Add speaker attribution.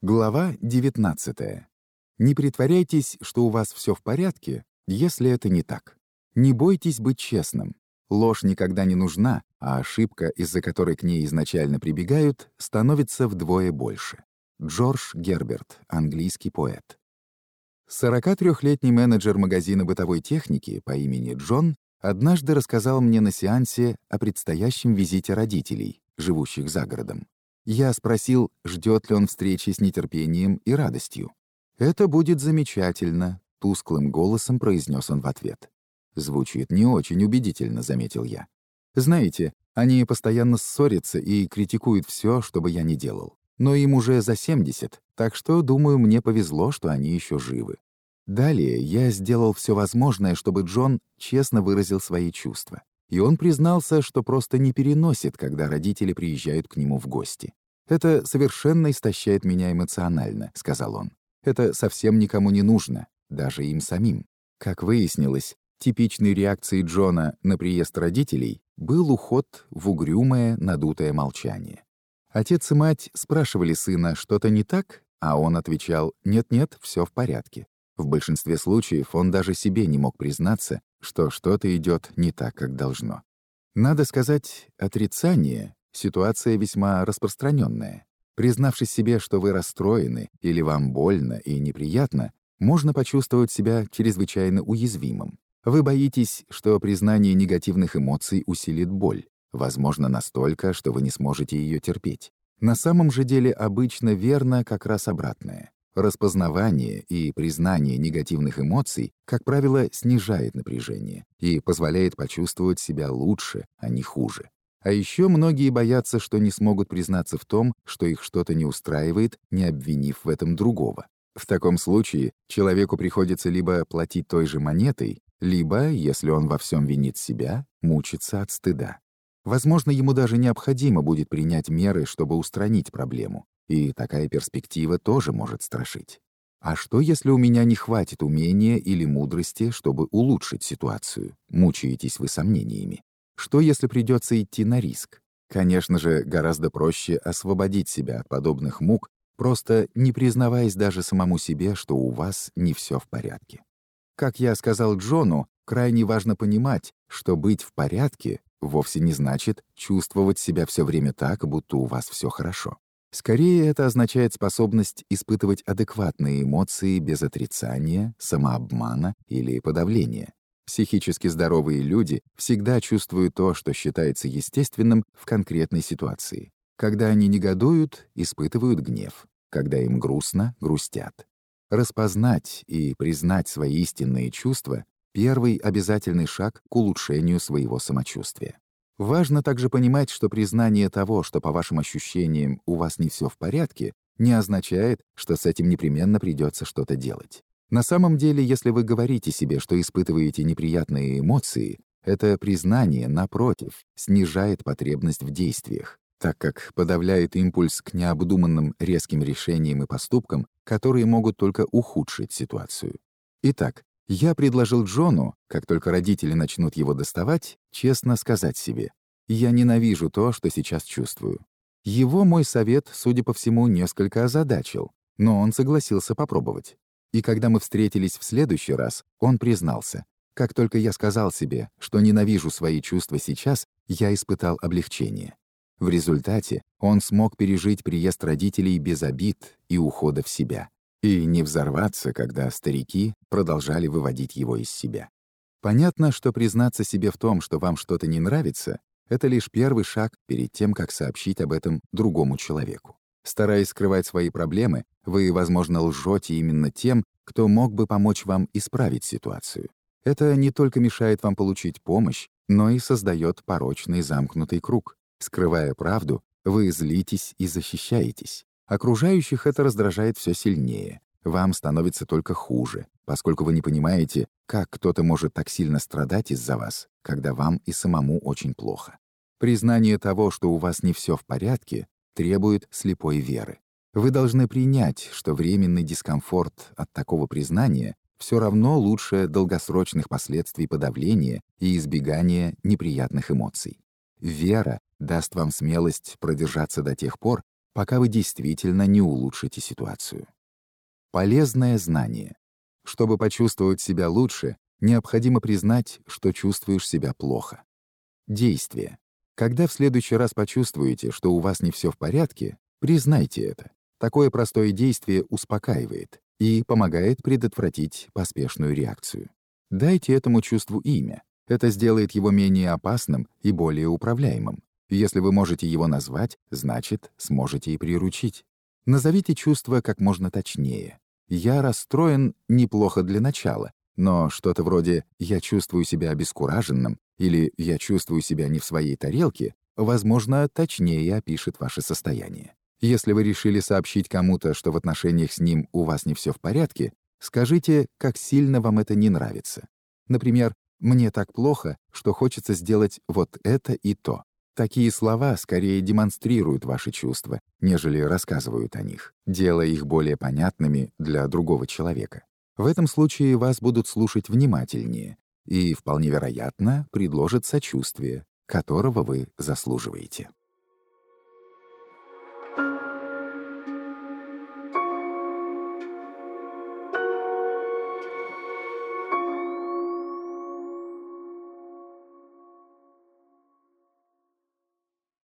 Speaker 1: Глава 19. Не притворяйтесь, что у вас все в порядке, если это не так. Не бойтесь быть честным. Ложь никогда не нужна, а ошибка, из-за которой к ней изначально прибегают, становится вдвое больше. Джордж Герберт, английский поэт. 43-летний менеджер магазина бытовой техники по имени Джон однажды рассказал мне на сеансе о предстоящем визите родителей, живущих за городом. Я спросил, ждет ли он встречи с нетерпением и радостью. «Это будет замечательно», — тусклым голосом произнес он в ответ. «Звучит не очень убедительно», — заметил я. «Знаете, они постоянно ссорятся и критикуют все, что бы я ни делал. Но им уже за 70, так что, думаю, мне повезло, что они еще живы». Далее я сделал все возможное, чтобы Джон честно выразил свои чувства. И он признался, что просто не переносит, когда родители приезжают к нему в гости. «Это совершенно истощает меня эмоционально», — сказал он. «Это совсем никому не нужно, даже им самим». Как выяснилось, типичной реакцией Джона на приезд родителей был уход в угрюмое, надутое молчание. Отец и мать спрашивали сына, что-то не так, а он отвечал «нет-нет, все в порядке». В большинстве случаев он даже себе не мог признаться, что что-то идет не так, как должно. Надо сказать, отрицание — ситуация весьма распространенная. Признавшись себе, что вы расстроены или вам больно и неприятно, можно почувствовать себя чрезвычайно уязвимым. Вы боитесь, что признание негативных эмоций усилит боль, возможно, настолько, что вы не сможете ее терпеть. На самом же деле обычно верно как раз обратное. Распознавание и признание негативных эмоций, как правило, снижает напряжение и позволяет почувствовать себя лучше, а не хуже. А еще многие боятся, что не смогут признаться в том, что их что-то не устраивает, не обвинив в этом другого. В таком случае человеку приходится либо платить той же монетой, либо, если он во всем винит себя, мучиться от стыда. Возможно, ему даже необходимо будет принять меры, чтобы устранить проблему, и такая перспектива тоже может страшить. А что, если у меня не хватит умения или мудрости, чтобы улучшить ситуацию? Мучаетесь вы сомнениями. Что, если придется идти на риск? Конечно же, гораздо проще освободить себя от подобных мук, просто не признаваясь даже самому себе, что у вас не все в порядке. Как я сказал Джону, крайне важно понимать, что быть в порядке вовсе не значит чувствовать себя все время так, будто у вас все хорошо. Скорее, это означает способность испытывать адекватные эмоции без отрицания, самообмана или подавления. Психически здоровые люди всегда чувствуют то, что считается естественным в конкретной ситуации. Когда они негодуют, испытывают гнев. Когда им грустно, грустят. Распознать и признать свои истинные чувства — первый обязательный шаг к улучшению своего самочувствия. Важно также понимать, что признание того, что по вашим ощущениям у вас не все в порядке, не означает, что с этим непременно придется что-то делать. На самом деле, если вы говорите себе, что испытываете неприятные эмоции, это признание, напротив, снижает потребность в действиях, так как подавляет импульс к необдуманным резким решениям и поступкам, которые могут только ухудшить ситуацию. Итак, я предложил Джону, как только родители начнут его доставать, честно сказать себе, «Я ненавижу то, что сейчас чувствую». Его мой совет, судя по всему, несколько озадачил, но он согласился попробовать. И когда мы встретились в следующий раз, он признался, как только я сказал себе, что ненавижу свои чувства сейчас, я испытал облегчение. В результате он смог пережить приезд родителей без обид и ухода в себя и не взорваться, когда старики продолжали выводить его из себя. Понятно, что признаться себе в том, что вам что-то не нравится, это лишь первый шаг перед тем, как сообщить об этом другому человеку. Стараясь скрывать свои проблемы, вы, возможно, лжете именно тем, кто мог бы помочь вам исправить ситуацию. Это не только мешает вам получить помощь, но и создает порочный замкнутый круг. Скрывая правду, вы злитесь и защищаетесь. Окружающих это раздражает все сильнее. Вам становится только хуже, поскольку вы не понимаете, как кто-то может так сильно страдать из-за вас, когда вам и самому очень плохо. Признание того, что у вас не все в порядке, требует слепой веры. Вы должны принять, что временный дискомфорт от такого признания все равно лучше долгосрочных последствий подавления и избегания неприятных эмоций. Вера даст вам смелость продержаться до тех пор, пока вы действительно не улучшите ситуацию. Полезное знание. Чтобы почувствовать себя лучше, необходимо признать, что чувствуешь себя плохо. Действие. Когда в следующий раз почувствуете, что у вас не все в порядке, признайте это. Такое простое действие успокаивает и помогает предотвратить поспешную реакцию. Дайте этому чувству имя. Это сделает его менее опасным и более управляемым. Если вы можете его назвать, значит, сможете и приручить. Назовите чувство как можно точнее. «Я расстроен» неплохо для начала, но что-то вроде «я чувствую себя обескураженным» или «я чувствую себя не в своей тарелке» возможно, точнее опишет ваше состояние. Если вы решили сообщить кому-то, что в отношениях с ним у вас не все в порядке, скажите, как сильно вам это не нравится. Например, «мне так плохо, что хочется сделать вот это и то». Такие слова скорее демонстрируют ваши чувства, нежели рассказывают о них, делая их более понятными для другого человека. В этом случае вас будут слушать внимательнее и, вполне вероятно, предложат сочувствие, которого вы заслуживаете.